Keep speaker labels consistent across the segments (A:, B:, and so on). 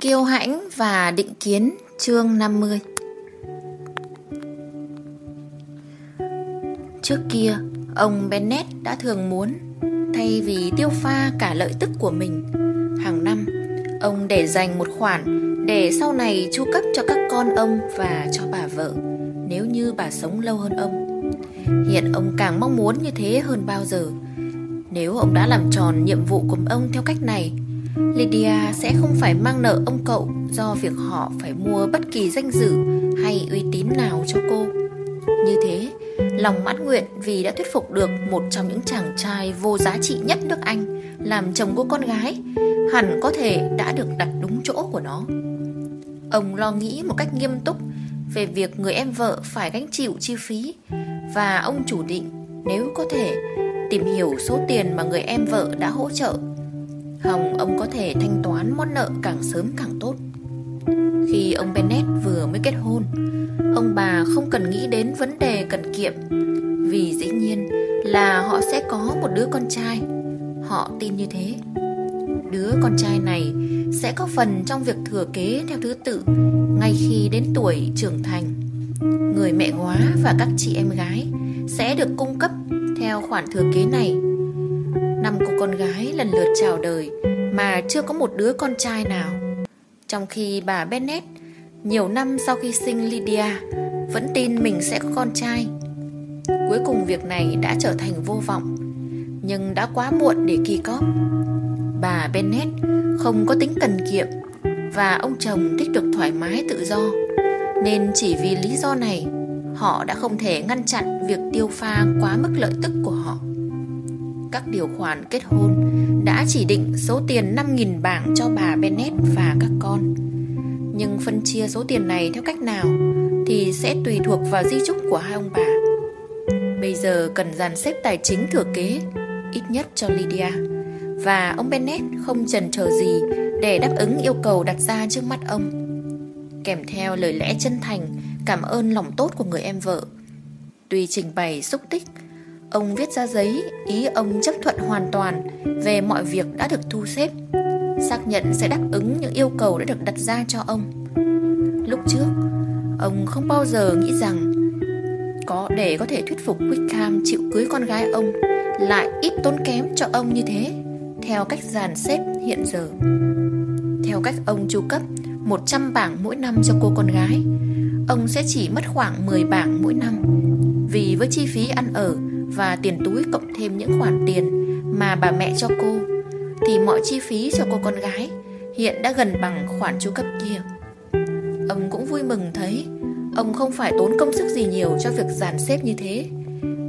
A: Kiêu hãnh và định kiến chương 50 Trước kia, ông Bennett đã thường muốn Thay vì tiêu pha cả lợi tức của mình Hàng năm, ông để dành một khoản Để sau này chu cấp cho các con ông và cho bà vợ Nếu như bà sống lâu hơn ông. Hiện ông càng mong muốn như thế hơn bao giờ. Nếu ông đã làm tròn nhiệm vụ của ông theo cách này Lydia sẽ không phải mang nợ ông cậu do việc họ phải mua bất kỳ danh dự hay uy tín nào cho cô. Như thế, lòng mãn nguyện vì đã thuyết phục được một trong những chàng trai vô giá trị nhất nước Anh làm chồng của con gái, hẳn có thể đã được đặt đúng chỗ của nó. Ông lo nghĩ một cách nghiêm túc về việc người em vợ phải gánh chịu chi phí và ông chủ định nếu có thể tìm hiểu số tiền mà người em vợ đã hỗ trợ Hồng ông có thể thanh toán món nợ càng sớm càng tốt. Khi ông Bennett vừa mới kết hôn, Ông bà không cần nghĩ đến vấn đề cần kiệm, Vì dĩ nhiên là họ sẽ có một đứa con trai. Họ tin như thế. Đứa con trai này sẽ có phần trong việc thừa kế theo thứ tự Ngay khi đến tuổi trưởng thành. Người mẹ hóa và các chị em gái Sẽ được cung cấp theo khoản thừa kế này. Năm cô con gái lần lượt chào đời Mà chưa có một đứa con trai nào. Trong khi bà Bennett Nhiều năm sau khi sinh Lydia, Vẫn tin mình sẽ có con trai. Cuối cùng việc này đã trở thành vô vọng, Nhưng đã quá muộn để kỳ cóp. Bà Bennett không có tính cần kiệm Và ông chồng thích được thoải mái tự do, Nên chỉ vì lý do này, Họ đã không thể ngăn chặn việc tiêu pha quá mức lợi tức của họ các điều khoản kết hôn đã chỉ định số tiền 5.000 bảng cho bà Bennett và các con. Nhưng phân chia số tiền này theo cách nào thì sẽ tùy thuộc vào di chúc của hai ông bà. Bây giờ cần dàn xếp tài chính thừa kế, ít nhất cho Lydia. Và ông Bennett không chần chờ gì để đáp ứng yêu cầu đặt ra trước mắt ông. Kèm theo lời lẽ chân thành, cảm ơn lòng tốt của người em vợ. Tuy trình bày xúc tích, Ông viết ra giấy ý ông chấp thuận hoàn toàn về mọi việc đã được thu xếp Xác nhận sẽ đáp ứng những yêu cầu đã được đặt ra cho ông Lúc trước, ông không bao giờ nghĩ rằng có để có thể thuyết phục Wickham chịu cưới con gái ông lại ít tốn kém cho ông như thế theo cách dàn xếp hiện giờ. Theo cách ông chu cấp 100 bảng mỗi năm cho cô con gái, ông sẽ chỉ mất khoảng 10 bảng mỗi năm. Vì với chi phí ăn ở và tiền túi cộng thêm những khoản tiền mà bà mẹ cho cô thì mọi chi phí cho cô con gái hiện đã gần bằng khoản chu cấp kia. Ông cũng vui mừng thấy ông không phải tốn công sức gì nhiều cho việc dàn xếp như thế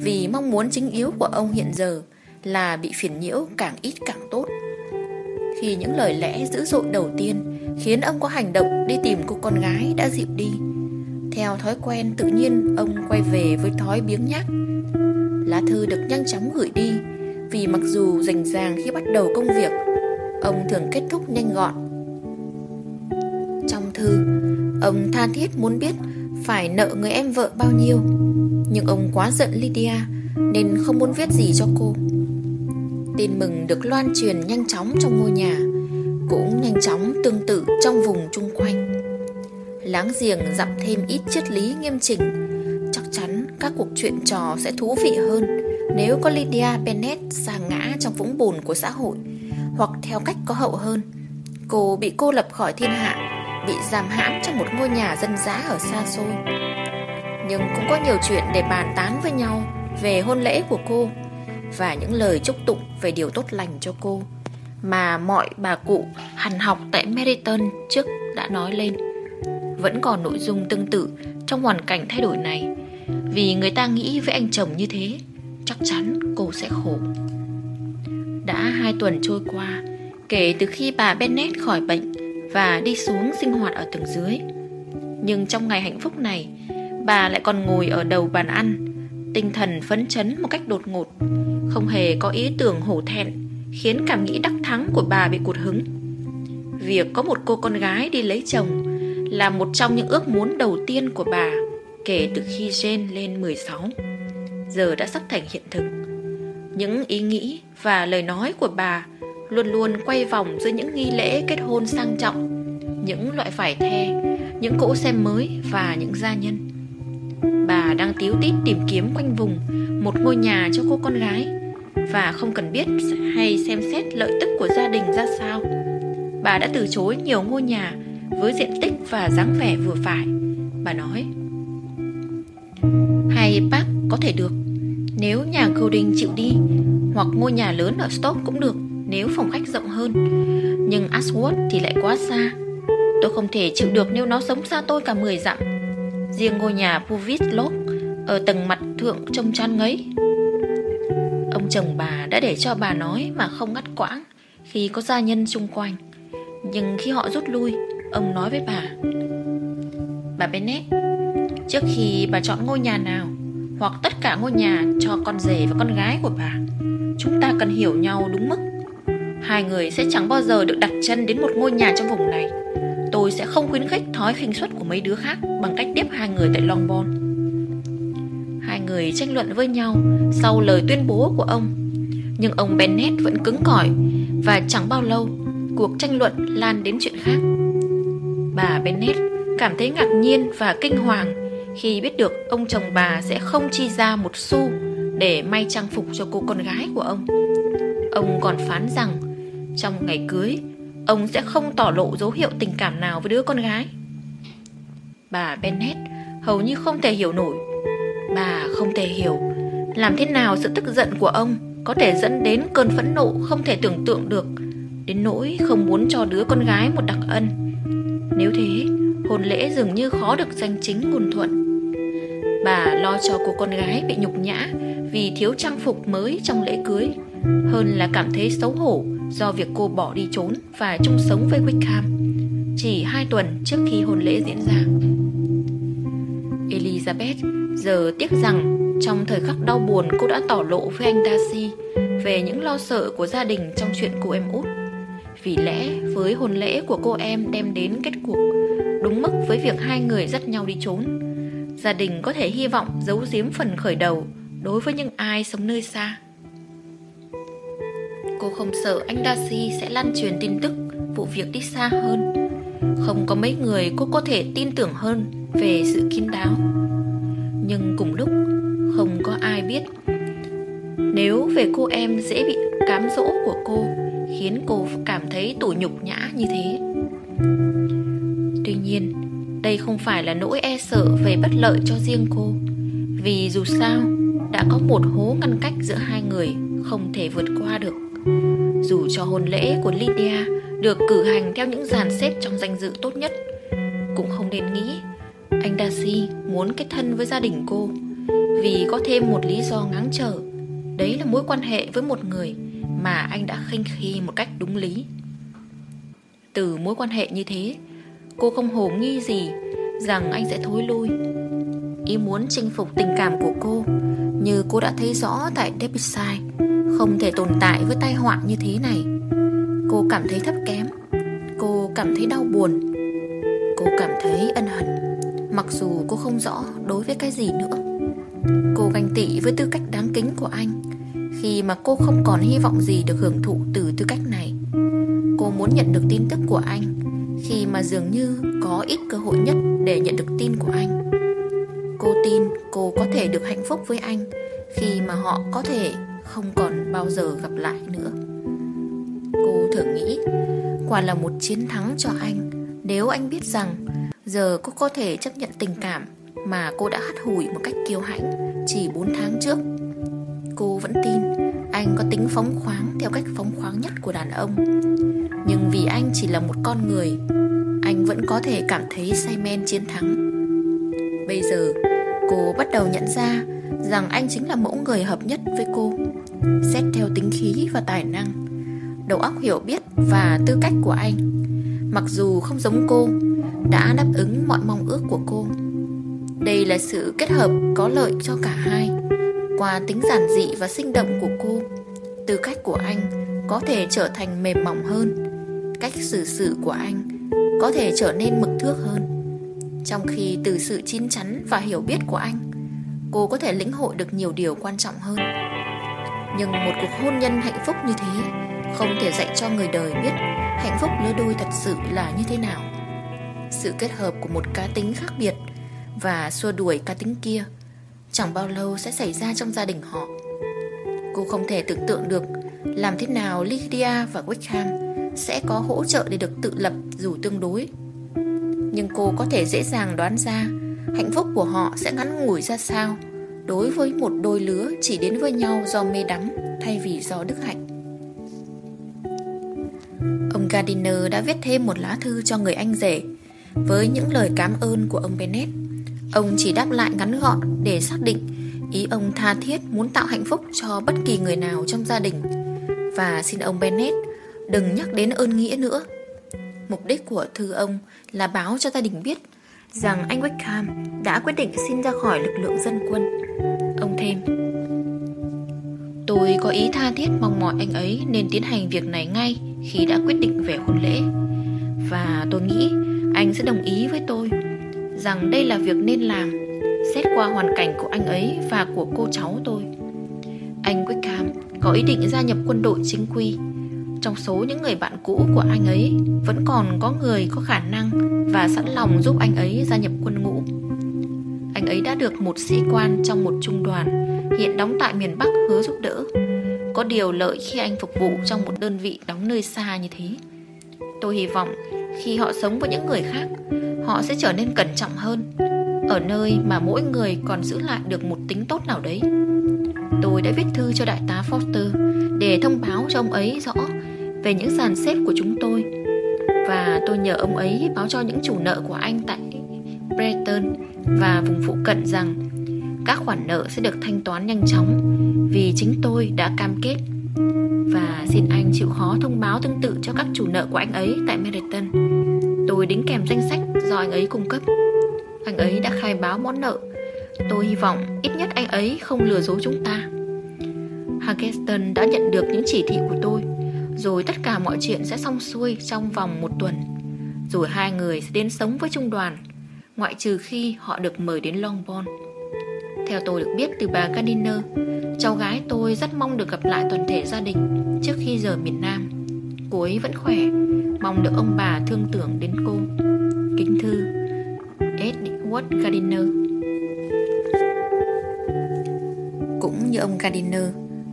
A: vì mong muốn chính yếu của ông hiện giờ là bị phiền nhiễu càng ít càng tốt. Khi những lời lẽ dữ dội đầu tiên khiến ông có hành động đi tìm cô con gái đã dịu đi, theo thói quen tự nhiên ông quay về với thói biếng nhác Lá thư được nhanh chóng gửi đi, Vì mặc dù rành ràng khi bắt đầu công việc, Ông thường kết thúc nhanh gọn. Trong thư, Ông tha thiết muốn biết Phải nợ người em vợ bao nhiêu, Nhưng ông quá giận Lydia Nên không muốn viết gì cho cô. Tin mừng được loan truyền nhanh chóng trong ngôi nhà, Cũng nhanh chóng tương tự trong vùng chung quanh. Láng giềng dặm thêm ít triết lý nghiêm chỉnh chắn các cuộc chuyện trò sẽ thú vị hơn nếu có Lydia Bennett sa ngã trong vũng bùn của xã hội hoặc theo cách có hậu hơn. Cô bị cô lập khỏi thiên hạ, bị giam hãm trong một ngôi nhà dân dã ở xa xôi. Nhưng cũng có nhiều chuyện để bàn tán với nhau về hôn lễ của cô và những lời chúc tụng về điều tốt lành cho cô mà mọi bà cụ hằn học tại Meriton trước đã nói lên. Vẫn còn nội dung tương tự trong hoàn cảnh thay đổi này vì người ta nghĩ với anh chồng như thế, Chắc chắn cô sẽ khổ. Đã hai tuần trôi qua, Kể từ khi bà Bennett khỏi bệnh Và đi xuống sinh hoạt ở tầng dưới. Nhưng trong ngày hạnh phúc này, Bà lại còn ngồi ở đầu bàn ăn, Tinh thần phấn chấn một cách đột ngột, Không hề có ý tưởng hổ thẹn, Khiến cảm nghĩ đắc thắng của bà bị cụt hứng. Việc có một cô con gái đi lấy chồng Là một trong những ước muốn đầu tiên của bà kể từ khi Jane lên 16 giờ đã sắp thành hiện thực. Những ý nghĩ và lời nói của bà luôn luôn quay vòng giữa những nghi lễ kết hôn sang trọng những loại vải the, những cỗ xe mới và những gia nhân. Bà đang tiếu tít tìm kiếm quanh vùng một ngôi nhà cho cô con gái và không cần biết hay xem xét lợi tức của gia đình ra sao. Bà đã từ chối nhiều ngôi nhà với diện tích và dáng vẻ vừa phải. Bà nói: "Hay bác có thể được, nếu nhà Golding chịu đi, hoặc ngôi nhà lớn ở Stoke cũng được, nếu phòng khách rộng hơn. Nhưng Ashworth thì lại quá xa. Tôi không thể chịu được nếu nó sống xa tôi cả 10 dặm. Riêng ngôi nhà Puvis Lodge ở tầng mặt thượng trông chăn ngấy. Ông chồng bà đã để cho bà nói mà không ngắt quãng khi có gia nhân xung quanh. Nhưng khi họ rút lui, ông nói với bà. Bà Bennett, trước khi bà chọn ngôi nhà nào hoặc tất cả ngôi nhà cho con rể và con gái của bà, chúng ta cần hiểu nhau đúng mức. Hai người sẽ chẳng bao giờ được đặt chân đến một ngôi nhà trong vùng này. Tôi sẽ không khuyến khích thói khinh suất của mấy đứa khác bằng cách tiếp hai người tại Longbourn. Hai người tranh luận với nhau sau lời tuyên bố của ông. Nhưng ông Bennett vẫn cứng cỏi và chẳng bao lâu cuộc tranh luận lan đến chuyện khác. Bà Bennett cảm thấy ngạc nhiên và kinh hoàng khi biết được ông chồng bà sẽ không chi ra một xu để may trang phục cho cô con gái của ông. Ông còn phán rằng trong ngày cưới, ông sẽ không tỏ lộ dấu hiệu tình cảm nào với đứa con gái. Bà Bennett hầu như không thể hiểu nổi. Bà không thể hiểu làm thế nào sự tức giận của ông có thể dẫn đến cơn phẫn nộ không thể tưởng tượng được, đến nỗi không muốn cho đứa con gái một đặc ân. Nếu thế, hôn lễ dường như khó được danh chính ngôn thuận. Bà lo cho cô con gái bị nhục nhã vì thiếu trang phục mới trong lễ cưới, hơn là cảm thấy xấu hổ do việc cô bỏ đi trốn và chung sống với Wickham chỉ hai tuần trước khi hôn lễ diễn ra. Elizabeth giờ tiếc rằng trong thời khắc đau buồn cô đã tỏ lộ với anh Darcy về những lo sợ của gia đình trong chuyện cô em út. Vì lẽ với hôn lễ của cô em đem đến kết cuộc đúng mức với việc hai người dắt nhau đi trốn. Gia đình có thể hy vọng giấu giếm phần khởi đầu đối với những ai sống nơi xa. Cô không sợ anh Darcy sẽ lan truyền tin tức vụ việc đi xa hơn. Không có mấy người cô có thể tin tưởng hơn về sự kín đáo. Nhưng cùng lúc, không có ai biết nếu về cô em dễ bị cám dỗ của cô khiến cô cảm thấy tủi nhục nhã như thế. Nhiên, đây không phải là nỗi e sợ về bất lợi cho riêng cô, vì dù sao đã có một hố ngăn cách giữa hai người không thể vượt qua được. Dù cho hôn lễ của Lydia được cử hành theo những dàn xếp trong danh dự tốt nhất, cũng không nên nghĩ anh Darcy muốn kết thân với gia đình cô vì có thêm một lý do ngáng trở. Đấy là mối quan hệ với một người mà anh đã khinh khi một cách đúng lý. Từ mối quan hệ như thế, cô không hồ nghi gì rằng anh sẽ thối lui. Ý muốn chinh phục tình cảm của cô như cô đã thấy rõ tại Derbyshire không thể tồn tại với tai họa như thế này. Cô cảm thấy thấp kém, cô cảm thấy đau buồn, cô cảm thấy ân hận, mặc dù cô không rõ đối với cái gì nữa. Cô ganh tị với tư cách đáng kính của anh khi mà cô không còn hy vọng gì được hưởng thụ từ tư cách này. Cô muốn nhận được tin tức của anh khi mà dường như có ít cơ hội nhất để nhận được tin của anh. Cô tin cô có thể được hạnh phúc với anh khi mà họ có thể không còn bao giờ gặp lại nữa. Cô thử nghĩ, quả là một chiến thắng cho anh nếu anh biết rằng giờ cô có thể chấp nhận tình cảm mà cô đã hắt hủi một cách kiêu hãnh chỉ 4 tháng trước. Cô vẫn tin anh có tính phóng khoáng theo cách phóng khoáng nhất của đàn ông. Nhưng vì anh chỉ là một con người, anh vẫn có thể cảm thấy say men chiến thắng. Bây giờ, cô bắt đầu nhận ra rằng anh chính là mẫu người hợp nhất với cô. Xét theo tính khí và tài năng đầu óc hiểu biết và tư cách của anh mặc dù không giống cô đã đáp ứng mọi mong ước của cô. Đây là sự kết hợp có lợi cho cả hai. Qua tính giản dị và sinh động của cô tư cách của anh có thể trở thành mềm mỏng hơn cách xử sự của anh, có thể trở nên mực thước hơn. Trong khi từ sự chín chắn và hiểu biết của anh, cô có thể lĩnh hội được nhiều điều quan trọng hơn. Nhưng một cuộc hôn nhân hạnh phúc như thế, không thể dạy cho người đời biết hạnh phúc lứa đôi thật sự là như thế nào. Sự kết hợp của một cá tính khác biệt Và xua đuổi cá tính kia, Chẳng bao lâu sẽ xảy ra trong gia đình họ. Cô không thể tưởng tượng được Làm thế nào Lydia và Wickham sẽ có hỗ trợ để được tự lập dù tương đối. Nhưng cô có thể dễ dàng đoán ra Hạnh phúc của họ sẽ ngắn ngủi ra sao Đối với một đôi lứa chỉ đến với nhau do mê đắm Thay vì do đức hạnh. Ông Gardiner đã viết thêm một lá thư cho người anh rể. Với những lời cảm ơn của ông Bennett, Ông chỉ đáp lại ngắn gọn để xác định Ý ông tha thiết muốn tạo hạnh phúc cho bất kỳ người nào trong gia đình. Và xin ông Bennett đừng nhắc đến ơn nghĩa nữa. Mục đích của thư ông là báo cho gia đình biết Rằng anh Wickham đã quyết định xin ra khỏi lực lượng dân quân. Ông thêm, Tôi có ý tha thiết mong mỏi anh ấy nên tiến hành việc này ngay khi đã quyết định về hôn lễ. Và tôi nghĩ anh sẽ đồng ý với tôi Rằng đây là việc nên làm, Xét qua hoàn cảnh của anh ấy và của cô cháu tôi. Anh Wickham có ý định gia nhập quân đội chính quy trong số những người bạn cũ của anh ấy, Vẫn còn có người có khả năng Và sẵn lòng giúp anh ấy gia nhập quân ngũ. Anh ấy đã được một sĩ quan trong một trung đoàn, Hiện đóng tại miền Bắc hứa giúp đỡ. Có điều lợi khi anh phục vụ trong một đơn vị đóng nơi xa như thế. Tôi hy vọng khi họ sống với những người khác, Họ sẽ trở nên cẩn trọng hơn, Ở nơi mà mỗi người còn giữ lại được một tính tốt nào đấy. Tôi đã viết thư cho đại tá Foster Để thông báo cho ông ấy rõ về những dàn xếp của chúng tôi. Và tôi nhờ ông ấy báo cho những chủ nợ của anh tại Breton Và vùng phụ cận rằng Các khoản nợ sẽ được thanh toán nhanh chóng Vì chính tôi đã cam kết. Và xin anh chịu khó thông báo tương tự cho các chủ nợ của anh ấy tại Meriton. Tôi đính kèm danh sách do anh ấy cung cấp. Anh ấy đã khai báo món nợ. Tôi hy vọng ít nhất anh ấy không lừa dối chúng ta. Hageston đã nhận được những chỉ thị của tôi. Rồi tất cả mọi chuyện sẽ xong xuôi trong vòng một tuần. Rồi hai người sẽ đến sống với trung đoàn, Ngoại trừ khi họ được mời đến Longbourn. Theo tôi được biết từ bà Gardiner, Cháu gái tôi rất mong được gặp lại toàn thể gia đình Trước khi rời miền Nam. Cô ấy vẫn khỏe, Mong được ông bà thương tưởng đến cô. Kính thư Edward Gardiner. Cũng như ông Gardiner,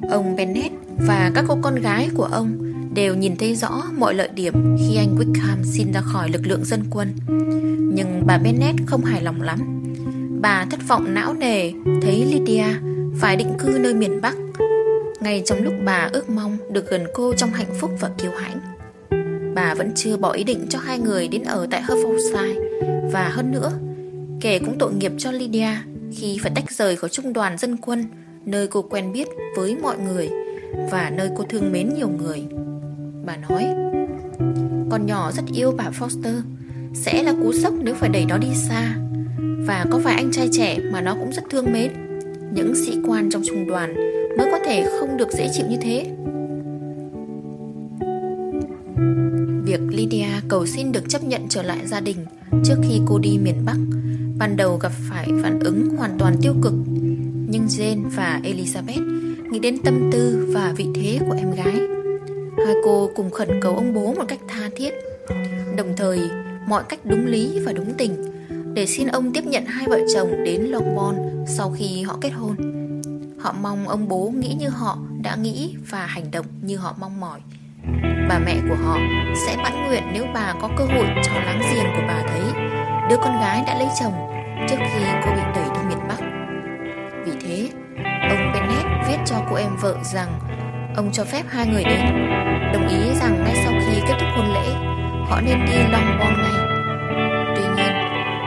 A: Ông Bennett và các cô con gái của ông Đều nhìn thấy rõ mọi lợi điểm Khi anh Wickham xin ra khỏi lực lượng dân quân Nhưng bà Bennett không hài lòng lắm Bà thất vọng não nề Thấy Lydia phải định cư nơi miền Bắc ngay trong lúc bà ước mong được gần cô trong hạnh phúc và kiêu hãnh. Bà vẫn chưa bỏ ý định cho hai người đến ở tại Hertfordshire và hơn nữa, kẻ cũng tội nghiệp cho Lydia khi phải tách rời khỏi trung đoàn dân quân nơi cô quen biết với mọi người và nơi cô thương mến nhiều người. Bà nói, con nhỏ rất yêu bà Foster, sẽ là cú sốc nếu phải đẩy nó đi xa. Và có vài anh trai trẻ mà nó cũng rất thương mến, những sĩ quan trong trung đoàn mới có thể không được dễ chịu như thế. Việc Lydia cầu xin được chấp nhận trở lại gia đình trước khi cô đi miền Bắc ban đầu gặp phải phản ứng hoàn toàn tiêu cực. Nhưng Jane và Elizabeth nghĩ đến tâm tư và vị thế của em gái hai cô cùng khẩn cầu ông bố một cách tha thiết đồng thời mọi cách đúng lý và đúng tình để xin ông tiếp nhận hai vợ chồng đến Longbourn sau khi họ kết hôn Họ mong ông bố nghĩ như họ đã nghĩ và hành động như họ mong mỏi. Bà mẹ của họ sẽ mãn nguyện nếu bà có cơ hội cho láng giềng của bà thấy đứa con gái đã lấy chồng trước khi cô bị đẩy đi miền Bắc. Vì thế, ông Bennett viết cho cô em vợ rằng ông cho phép hai người đến, đồng ý rằng ngay sau khi kết thúc hôn lễ, họ nên đi Longbourn ngay. Tuy nhiên,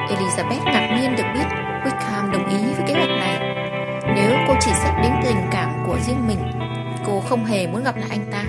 A: Elizabeth ngạc nhiên được biết Wickham đồng ý với kế hoạch này. Nếu cô chỉ xét đến tình cảm của riêng mình Cô không hề muốn gặp lại anh ta.